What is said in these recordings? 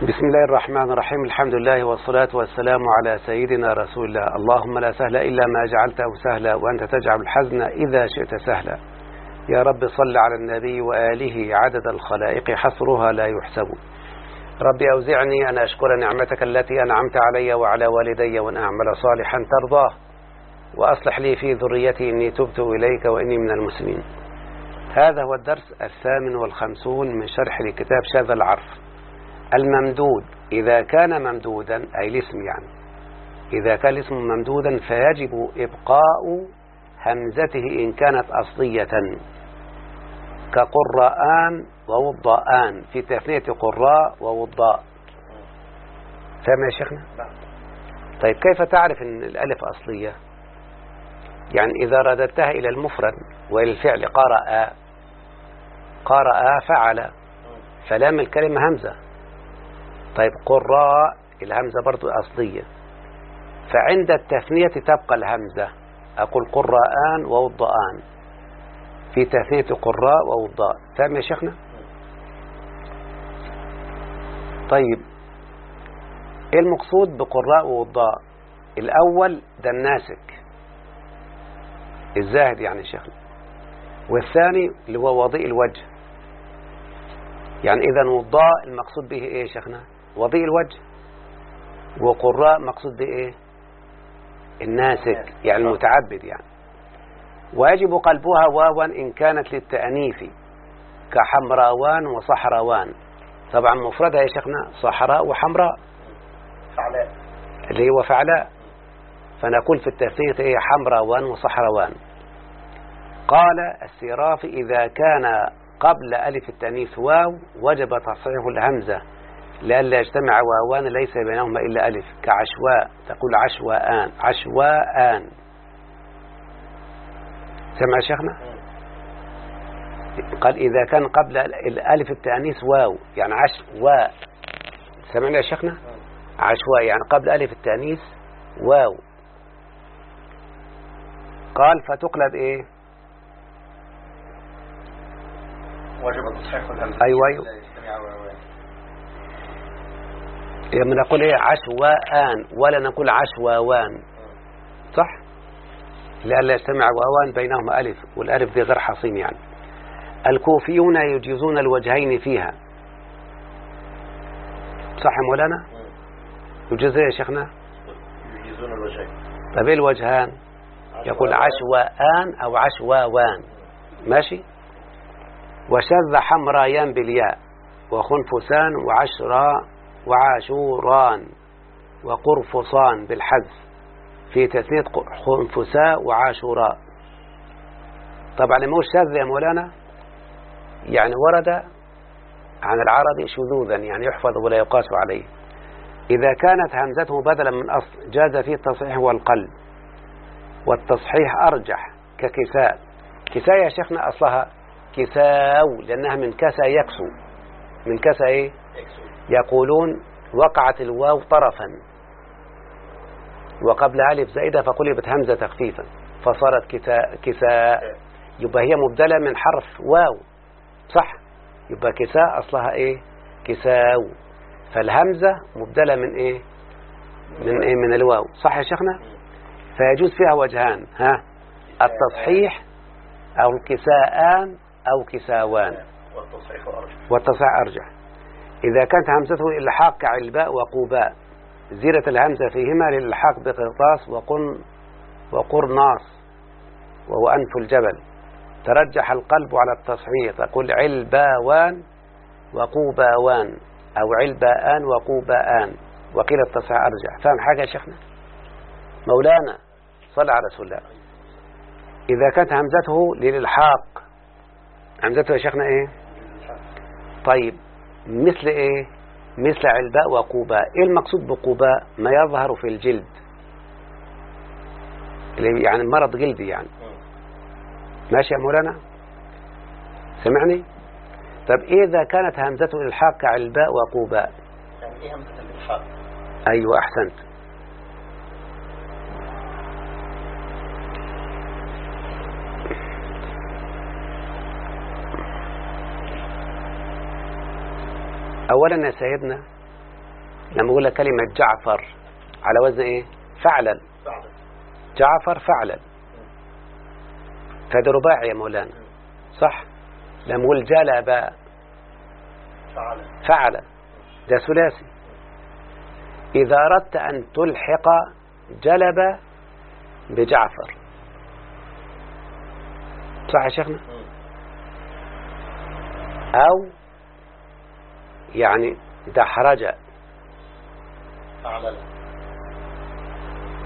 بسم الله الرحمن الرحيم. الحمد لله والصلاة والسلام على سيدنا رسول الله. اللهم لا سهل إلا ما جعلته سهلا وأنت تجعل الحزن إذا شئت سهلا. يا رب صل على النبي وآله عدد الخلائق حصرها لا يحسب. ربي أوزعني أن أشكر نعمتك التي أنعمت علي وعلى والدي وأن أعمل صالحا ترضاه. وأصلح لي في ذريتي إني تبت إليك وإني من المسلمين. هذا هو الدرس الثامن والخمسون من شرح لكتاب شاذ العرف. الممدود. إذا كان ممدودا أي الاسم يعني إذا كان الاسم ممدودا فيجب إبقاء همزته إن كانت أصلية كقراءان ووضاءان في تثنية قراء ووضاء. فهم يا شيخنا؟ طيب كيف تعرف أن الألف أصلية؟ يعني إذا رددتها إلى المفرد وإلى الفعل قرأ قرأ فعل فلام الكلمة همزة. طيب قراء الهمزة برضو أصلية. فعند التثنية تبقى الهمزة. أقول قراءان ووضاءان في تثنية قراء ووضاء. فهم يا شيخنا؟ طيب إيه المقصود بقراء ووضاء؟ الأول ده الناسك الزاهد يعني شيخنا. والثاني اللي هو وضيء الوجه. يعني إذا وضاء المقصود به إيه شيخنا؟ وضيء الوجه. وقراء مقصود به إيه الناسك يعني المتعبد يعني. ويجب قلبها واوا إن كانت للتأنيث كحمراوان وصحراوان. طبعا مفردها يا شيخنا صحراء وحمراء. فعلاء. اللي هو فعلاء. فنقول في التثنية إيه؟ حمراوان وصحراوان. قال السرافي إذا كان قبل ألف التأنيث واو وجب تصحيح الهمزة. لئلا يجتمع وأوان ليس بينهما إلا ألف. كعشواء تقول عشواءان. عشواءان. سمع شيخنا؟ قال إذا كان قبل الألف التأنيث واو يعني عشواء. سمعنا يا شيخنا؟ عشواء يعني قبل ألف التأنيث واو. قال فتقلب إيه؟ وجب تصحيح الهمزة أيوة أيوة. لما نقول إيه؟ عشواءان. ولا نقول عشواوان. صح؟ لئلا يجتمع واوان بينهما ألف والألف دي غير حصين يعني. الكوفيون يجيزون الوجهين فيها. صح يا مولانا؟ يجيز يا شيخنا؟ يجيزون الوجهين. طيب إيه الوجهان؟ يقول عشواءان أو عشواوان. ماشي؟ وشذ حمرايان بالياء وخنفسان وعشرا وعاشوران وقرفصان بالحذف في تثنية خنفساء وعاشوراء. طبعا لما هو شاذ يا مولانا يعني ورد عن العربي شذوذا يعني يحفظ ولا يقاس عليه. إذا كانت همزته بدلا من أصل جاز فيه التصحيح والقلب والتصحيح أرجح ككساء. كساء يا شيخنا أصلها كساو لأنها من كسا يكسو. من كسا إيه؟ يقولون وقعت الواو طرفا. وقبل ألف زائدة فقلبت همزة تخفيفا. فصارت كساء, كساء. يبقى هي مبدلة من حرف واو. صح؟ يبقى كساء أصلها إيه؟ كساو. فالهمزة مبدلة من إيه؟ من إيه؟ من الواو. صح يا شيخنا؟ فيجوز فيها وجهان. ها؟ التصحيح أو الكساءان أو كساوان. والتصحيح أرجح. والتصحيح أرجح. إذا كانت همزته إلحاق كعلباء وقوباء زيرة الهمزة فيهما للحاق بقرطاس وقن وقرناص وهو أنف الجبل. ترجح القلب على التصحيح تقول علباوان وقوباوان أو علباءان وقوباءان. وقيل التصحيح أرجح. فهم حاجة يا شيخنا؟ مولانا صلى على رسول الله. إذا كانت همزته للإلحاق همزته يا شيخنا إيه؟ طيب. مثل إيه؟ مثل علباء وقوباء إيه المقصود بقوباء ما يظهر في الجلد. يعني مرض جلدي يعني. ماشي يا مولانا؟ سمعني؟ طب إذا كانت همزته الإلحاق كعلباء وقوباء يعني إيه همزة الإلحاق أيوة أحسنت. أولا يا سيدنا لما أقول لك كلمة جعفر على وزن إيه؟ فعلا. جعفر فعلا. فهذا رباعي يا مولانا. صح؟ لما أقول جلب فعلا. فعل ده ثلاثي. إذا أردت أن تلحق جلب بجعفر. صح يا شيخنا. أو يعني دحرج فعلا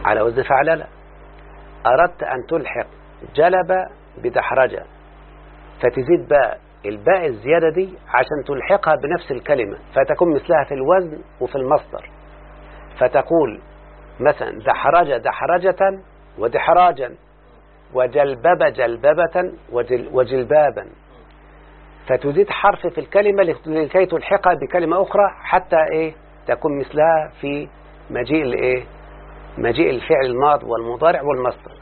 على وزن فعللة أردت أن تلحق جلب بدحرجة فتزيد باء. الباء الزيادة دي عشان تلحقها بنفس الكلمة فتكون مثلها في الوزن وفي المصدر. فتقول مثلا دحرج دحرجة ودحراجا وجلبب جلببة وجل وجلبابا. فتزيد حرف في الكلمة لكي تلحقها بكلمة أخرى حتى إيه؟ تكون مثلها في مجيء الإيه مجيء الفعل الماض والمضارع والمصدر.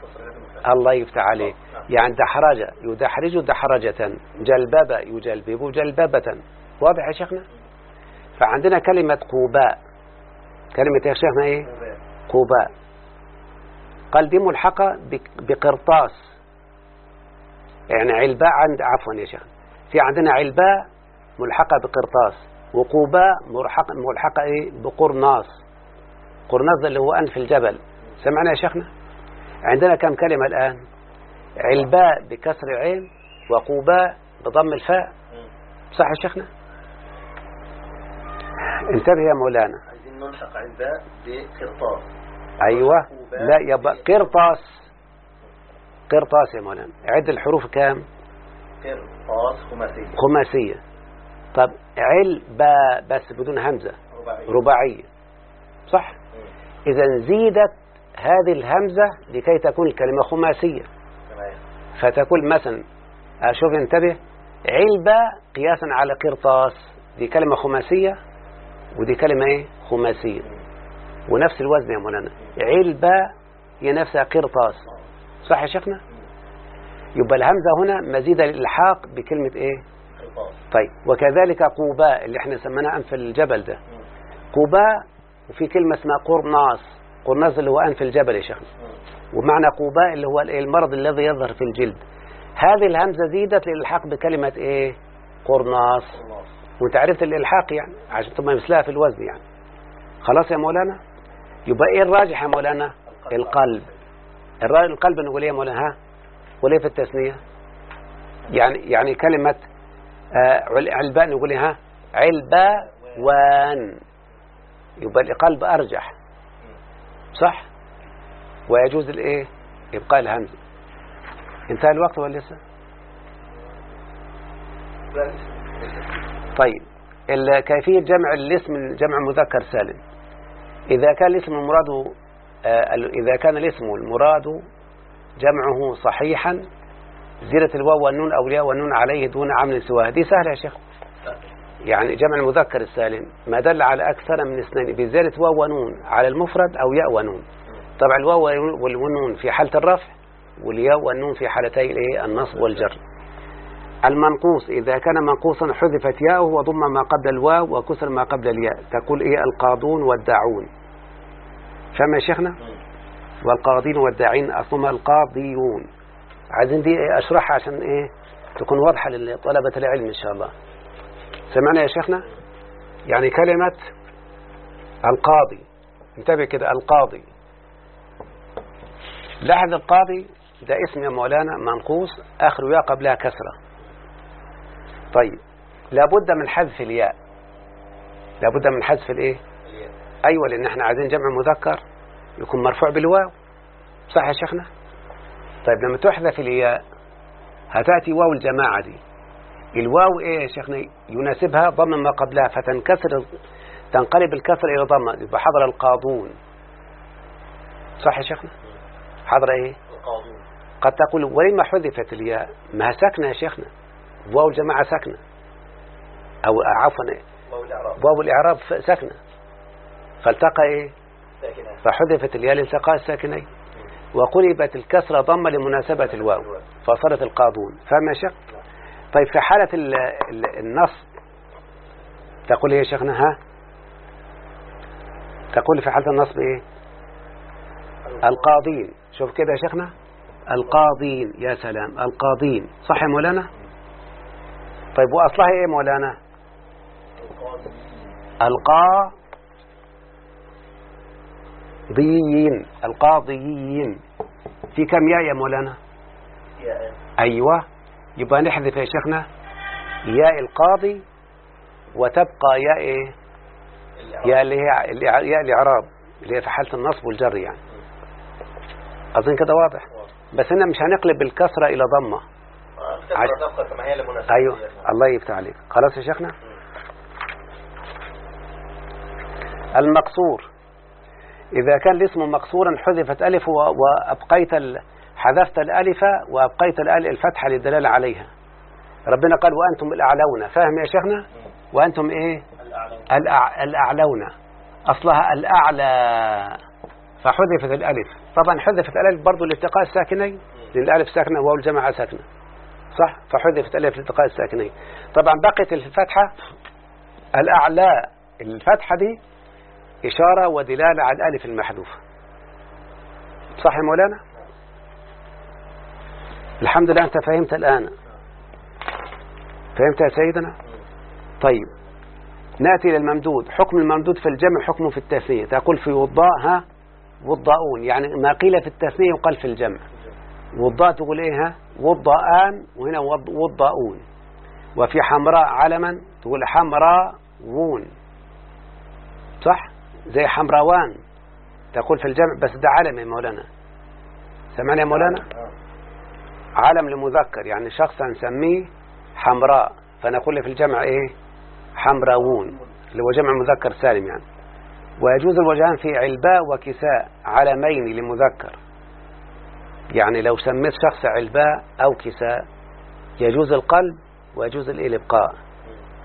الله يفتح عليه يعني دحرج يدحرج دحرجة. جلبب يجلبب جلببة واضح يا شيخنا؟ فعندنا كلمة قوباء. كلمة يا شيخنا مبين. قوباء. قال دي ملحقة بقرطاس. يعني علباء عند عفوا يا شيخ في عندنا علباء ملحقة بقرطاس وقوباء ملحقة ملحقة إيه؟ بقرناس قرناس ده اللي هو أنف الجبل. سمعنا يا شيخنا؟ عندنا كم كلمة الآن؟ علباء بكسر العين وقوباء بضم الفاء. صح يا شيخنا؟ انتبه يا مولانا. عايزين نلحق عندها بقرطاس. أيوة. لا يبقى قرطاس. قرطاس يا مولانا. عد الحروف كام؟ قرطاس خماسي خماسية. طب علبة بس بدون همزة. رباعي رباعية. صح. إذا زيدت هذه الهمزة لكي تكون الكلمة خماسية. تمام. فتقول مثلا أشوف انتبه علبة قياسا على قرطاس. دي كلمة خماسية ودي كلمة إيه؟ خماسية. ونفس الوزن يا مولانا. علبة هي نفسها قرطاس. صح يا شيخنا؟ يبقى الهمزة هنا مزيدة للإلحاق بكلمة إيه؟ قرطاس طيب وكذلك قوباء اللي إحنا سميناه أنف الجبل ده. قوباء وفي كلمة اسمها قرناس قرناس اللي هو أنف الجبل يا شيخنا. ومعنى قوباء اللي هو؟ المرض الذي يظهر في الجلد. هذه الهمزة زيدت للإلحاق بكلمة إيه؟ قرناس خلاص وأنت عرفت الإلحاق يعني عشان تبقى مثلها في الوزن يعني. خلاص يا مولانا؟ يبقى إيه الراجح يا مولانا؟ القلب. القلب نقول إيه يا مولانا؟ ها؟ وليه في التثنية يعني يعني كلمة آه، عل- علباء نقول إيه؟ ها؟ علباوان يبقى القلب أرجح صح؟ ويجوز الإيه؟ إبقاء الهمزه انتهى الوقت ولا لسه؟ طيب. كيفيه جمع الاسم جمع مذكر سالم. إذا كان الاسم المراد آه، إذا كان الاسم المراد جمعه صحيحا. زيرة الواو والنون أو الياء والنون عليه دون عمل سواه. دي سهلة يا شيخ. يعني جمع المذكر السالم ما دل على أكثر من اثنين بزيادة واو ونون على المفرد أو ياء ونون. طبعا الواو والنون في حالة الرفع والياء والنون في حالتي الايه النصب والجر. المنقوص إذا كان منقوصا حذفت ياءه وضم ما قبل الواو وكسر ما قبل الياء. تقول إيه؟ القاضون والداعون. فما شيخنا؟ والقاضين والداعين أصلهم القاضيون. عايزين دي أشرحها عشان إيه؟ تكون واضحة لطلبة العلم إن شاء الله. سمعنا يا شيخنا؟ يعني كلمة القاضي. انتبه كده القاضي. لاحظ القاضي ده اسم يا مولانا منقوص آخر ياء قبلها كسرة. طيب لابد من حذف الياء. لابد من حذف الإيه؟ أيوه لأن إحنا عايزين جمع مذكر. يكون مرفوع بالواو. صح يا شيخنا؟ طيب لما تحذف الياء هتأتي واو الجماعة دي. الواو إيه يا شيخنا؟ يناسبها ضم ما قبلها فتنكسر تنقلب الكسر إلى ضمه يبقى حضر القاضون. صح يا شيخنا؟ حضر إيه؟ القاضون. قد تقول ولما حذفت الياء ما ساكنه يا شيخنا؟ واو الجماعة ساكنه أو عفوا واو الإعراب. ساكنه فالتقى إيه؟ فحذفت الياء لالتقاء الساكنين. وقلبت الكسرة ضمة لمناسبة الواو فصارت القاضون. فاهم يا شيخ طيب في حالة ال- ال- النصب تقول إيه يا شيخنا؟ ها؟ تقول في حالة النصب إيه القاضين. شوف كده يا شيخنا. القاضين يا سلام. القاضين. صح يا مولانا؟ طيب وأصلها إيه مولانا؟ القاضيين القاضيين. في كم ياء يا مولانا؟ أيوة. يبقى نحذف يا شيخنا. ياء القاضي وتبقى ياء إيه؟ ياء اللي هي ياء الإعراب اللي هي في حالة النصب والجر يعني. أظن كده واضح. بس هنا مش هنقلب الكسرة إلى ضمة. عش- أيوة. الله يفتح عليك. خلاص يا شيخنا؟ المقصور. إذا كان الاسم مقصورا حذفت ألف وأبقيت. حذفت الألف وأبقيت الفتحة للدلالة عليها. ربنا قال وأنتم الأعلون فاهم يا شيخنا؟ وأنتم إيه. الأعلون. أصلها الأعلى. فحذفت الألف. طبعا حذفت الألف برضو لالتقاء الساكنين. لأن الألف ساكنة وهو الجماعة ساكنة. صح؟ فحذفت الألف لالتقاء الساكنين. طبعا بقيت الفتحة الأعلى. الفتحة دي إشارة ودلالة على الألف المحذوفة صح يا مولانا؟ الحمد لله أنت فهمت الآن. فهمت يا سيدنا؟ طيب. نأتي للممدود حكم الممدود في الجمع حكمه في التثنية. تقول في وضاء ها؟ وضاؤون يعني ما قيل في التثنية يقال في الجمع. وضاء تقول إيه ها؟ وضاءان وهنا وض- وضاؤون وفي حمراء علما تقول حمراوون صح؟ زي حمراوان تقول في الجمع بس ده علم يا مولانا. سمعنا يا مولانا؟ علم لمذكر يعني شخص نسميه حمراء. فنقول في الجمع إيه؟ حمراوون اللي هو جمع مذكر سالم يعني. ويجوز الوجهان في علباء وكساء علمين لمذكر. يعني لو سميت شخص علباء أو كساء يجوز القلب ويجوز الإلبقاء.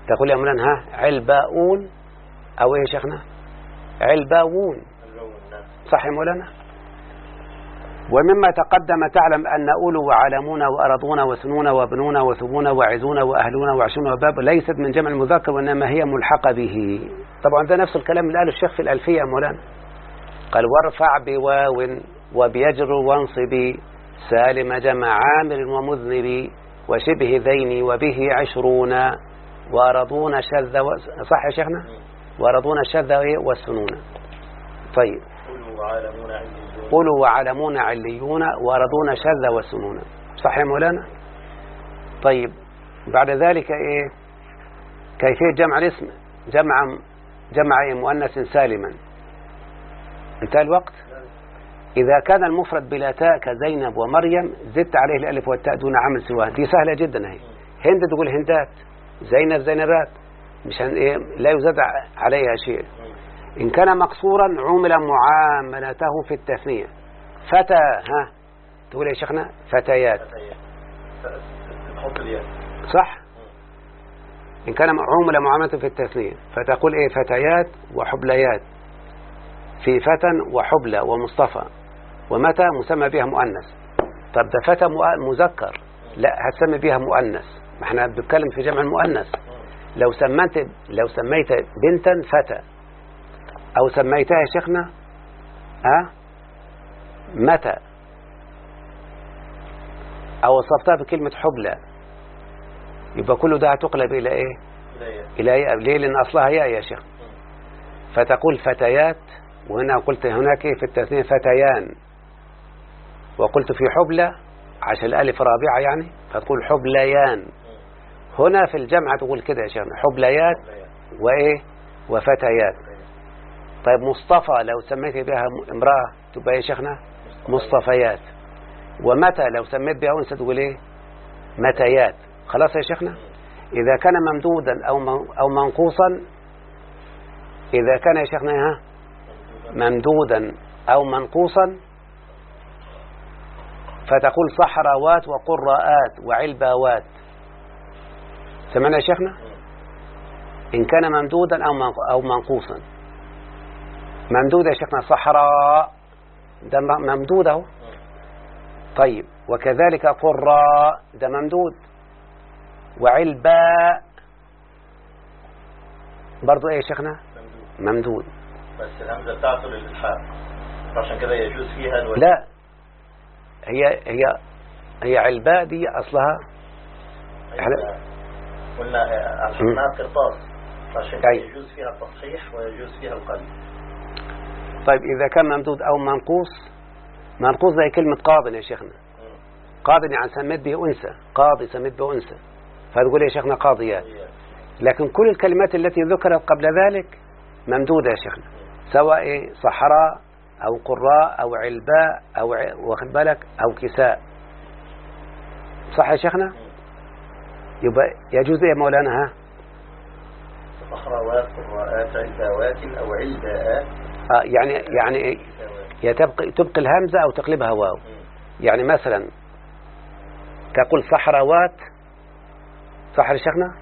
تقول يا مولانا ها علباؤون أو إيه شيخنا؟ علباوون. صح مولانا؟ ومما تقدم تعلم أن أولو وعلمون وأرضون وسنون وابنون وثبون وعزون وأهلون وعشون وباب ليست من جمع المذكر وإنما هي ملحقة به. طبعا ده نفس الكلام اللي قاله الشيخ في الألفية مولانا. قال وارفع بواو وبيجر وانصب سالم جمع عامر ومذنب وشبه ذين وبه عشرون وأرضون شذ و... صح يا شيخنا؟ وأرضون شذ إيه؟ والسنون. طيب. قولوا وعلمون عليون وأرضون شذ والسنون. صح يا مولانا؟ طيب. بعد ذلك إيه؟ كيفية جمع الاسم؟ جمع جمع إيه؟ مؤنث سالما. انتهى الوقت؟ إذا كان المفرد بلا تاء كزينب ومريم زدت عليه الألف والتاء دون عمل سواه. دي سهلة جدا هي هند تقول هندات زينب زينبات. مش هن إيه؟ لا يزاد عليها شيء. إن كان مقصورا عمل معاملته في التثنية. فتى ها؟ تقول يا شيخنا فتيات. صح؟ إن كان عمل معاملته في التثنية. فتقول إيه؟ فتيات وحبليات. في فتى وحبلى ومصطفى. ومتى؟ مسمى بها مؤنث. طب ده فتى مذكر. لا هتسمي بها مؤنث. ما إحنا بنتكلم في جمع المؤنث. لو سميت لو سميت بنتا فتى أو سميتها يا شيخنا ها؟ متى؟ أو وصفتها بكلمة حبلى. يبقى كل ده هتقلب إلى إيه؟ إلى ياء ليه لأن أصلها ياء يا شيخ. فتقول فتيات وهنا قلت هناك إيه في التثنية فتيان. وقلت في حبلى عشان الألف رابعة يعني فتقول حبليان. هنا في الجمع تقول كده يا شيخ حبليات وإيه؟ وفتيات. طيب مصطفى لو سميت بها امرأة تبقى يا شيخنا؟ مصطفيات. ومتى لو سميت بها أنثى تقول إيه؟ متيات. خلاص يا شيخنا؟ إذا كان ممدودا أو أو منقوصا إذا كان يا شيخنا ها؟ ممدودا أو منقوصا فتقول صحراوات وقراءات وعلباوات. سمعنا يا شيخنا؟ إن كان ممدودا أو منق- أو منقوصا. ممدود يا شيخنا صحراء. ده ممدود أهو. طيب وكذلك قراء. ده ممدود. وعلباء. برضو إيه يا شيخنا؟ ممدود. بس الهمزة بتاعته للإلحاق عشان كده يجوز فيها الوجه. لا. هي هي هي علباء دي أصلها أيوة. قلنا ألحقناها قرطاس. عشان أيوة. يجوز فيها التصحيح ويجوز فيها القلب طيب إذا كان ممدود أو منقوص منقوص زي كلمة قاض يا شيخنا. مم. قاض يعني سميت به أنثى. قاضي سميت به أنثى. فتقول يا شيخنا قاضيات هي- لكن كل الكلمات التي ذكرت قبل ذلك ممدودة يا شيخنا. سواء صحراء أو قراء أو علباء أو. واخد بالك أو كساء. صح يا شيخنا. يبقى يجوز يا مولانا ها؟ أو علباءات آه يعني يعني إيه؟ يا تبقي, تبقي الهمزة أو تقلبها واو. يعني مثلا تقول صحراوات صح يا شيخنا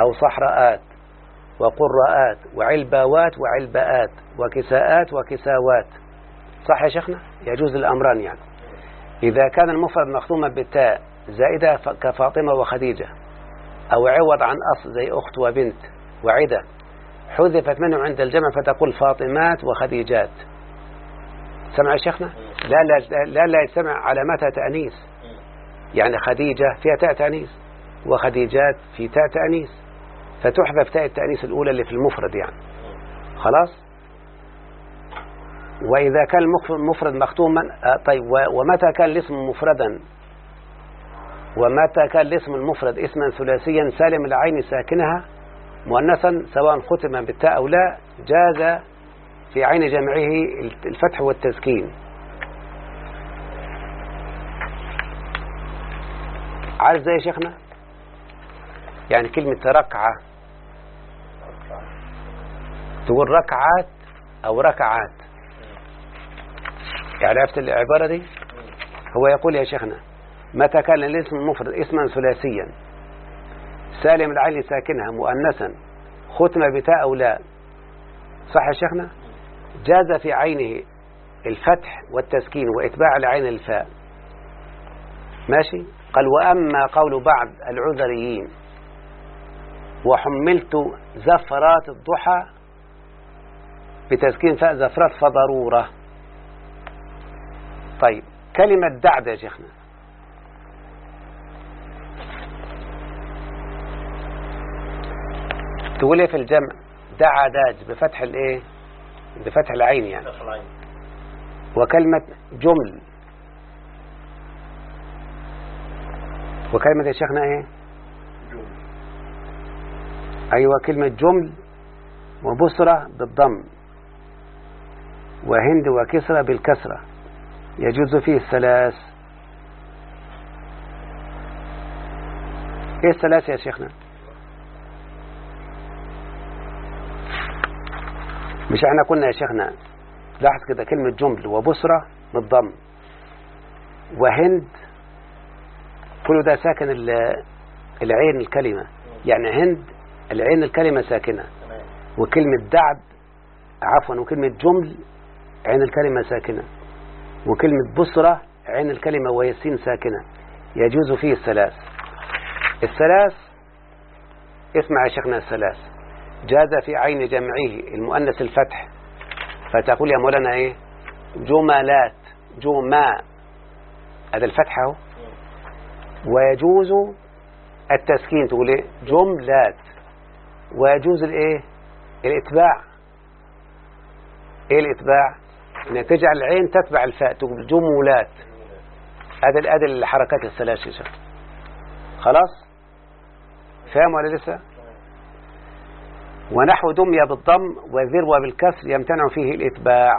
أو صحراءات. وقراءات وعلباوات وعلباءات. وكساءات وكساوات. صح يا شيخنا؟ يجوز الأمران يعني. إذا كان المفرد مختوما بالتاء زائدة كفاطمة وخديجة. أو عوض عن أصل زي أخت وبنت وعدة. حذفت منه عند الجمع فتقول فاطمات وخديجات. سمع يا شيخنا؟ لا لا لا, لا يجتمع علامتها تأنيث. مم. يعني خديجة فيها تاء تأنيث وخديجات في تاء تأنيث. فتحذف تاء التأنيث الأولى اللي في المفرد يعني. خلاص؟ وإذا كان المفرد مختوما آه، طيب ومتى كان الاسم مفردا؟ ومتى كان الاسم المفرد اسما ثلاثيا سالم العين ساكنها مؤنثا سواء ختم بالتاء أو لا جاز في عين جمعه الفتح والتسكين. عارف زي شيخنا؟ يعني كلمة ركعة. تقول ركعات أو ركعات. يعني عرفت العبارة دي؟ هو يقول يا شيخنا متى كان الاسم المفرد اسما ثلاثيا. سالم العين ساكنها مؤنثا. ختم بتاء أو لا. صح يا شيخنا؟ جاز في عينه الفتح والتسكين وإتباع العين الفاء. ماشي؟ قال وأما قول بعض العذريين وحملت زفرات الضحى بتسكين فاء زفرات فضرورة. طيب كلمة دعد يا شيخنا. تقول إيه في الجمع دعا داج بفتح الايه؟ بفتح العين يعني. وكلمة جمل. وكلمة يا شيخنا إيه؟ جمل. أيوه كلمة جمل وبصرة بالضم. وهند وكسرة بالكسرة. يجوز فيه الثلاث. إيه الثلاث يا شيخنا؟ مش إحنا قلنا يا شيخنا لاحظ كده كلمة جمل وبصرة بالضم. وهند كل ده ساكن ال- العين الكلمة. يعني هند العين الكلمة ساكنة. وكلمة دعد عفوا وكلمة جمل عين الكلمة ساكنة. وكلمة بصرة عين الكلمة وهي السين ساكنة. يجوز فيه الثلاث. الثلاث اسمع يا شيخنا الثلاث. جاز في عين جمعه المؤنث الفتح. فتقول يا مولانا إيه؟ جملات جماء هذا الفتح أهو. ويجوز التسكين. تقول إيه؟ جملات. ويجوز الإيه؟ الإتباع. إيه الإتباع؟ ان تجعل العين تتبع الفاء. تقول جملات. هذا هذا الحركات الثلاث خلاص؟ فاهم ولا لسه؟ ونحو دمية بالضم وذروة بالكسر يمتنع فيه الإتباع.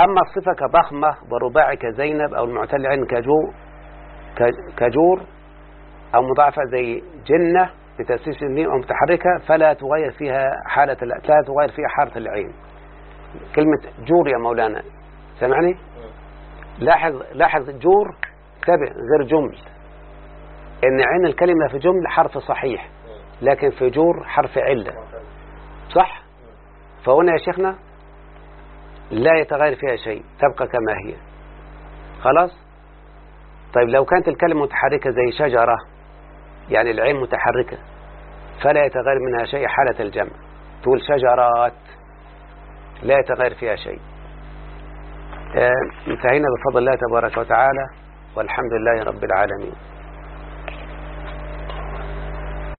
أما الصفة كضخمة ورباع كزينب أو المعتل عين كجو كجور أو مضاعفة زي جنة بتأسيس الميم أو متحركة فلا تغير فيها حالة ال- لا تغير فيها حالة العين. كلمة جور يا مولانا سمعني لاحظ لاحظ جور انتبه غير جمل. إن عين الكلمة في جمل حرف صحيح لكن في جور حرف علة. صح؟ فهنا يا شيخنا لا يتغير فيها شيء تبقى كما هي. خلاص؟ طيب لو كانت الكلمة متحركة زي شجرة يعني العين متحركة فلا يتغير منها شيء حالة الجمع. تقول شجرات لا يتغير فيها شيء. آه، انتهينا بفضل الله تبارك وتعالى والحمد لله رب العالمين.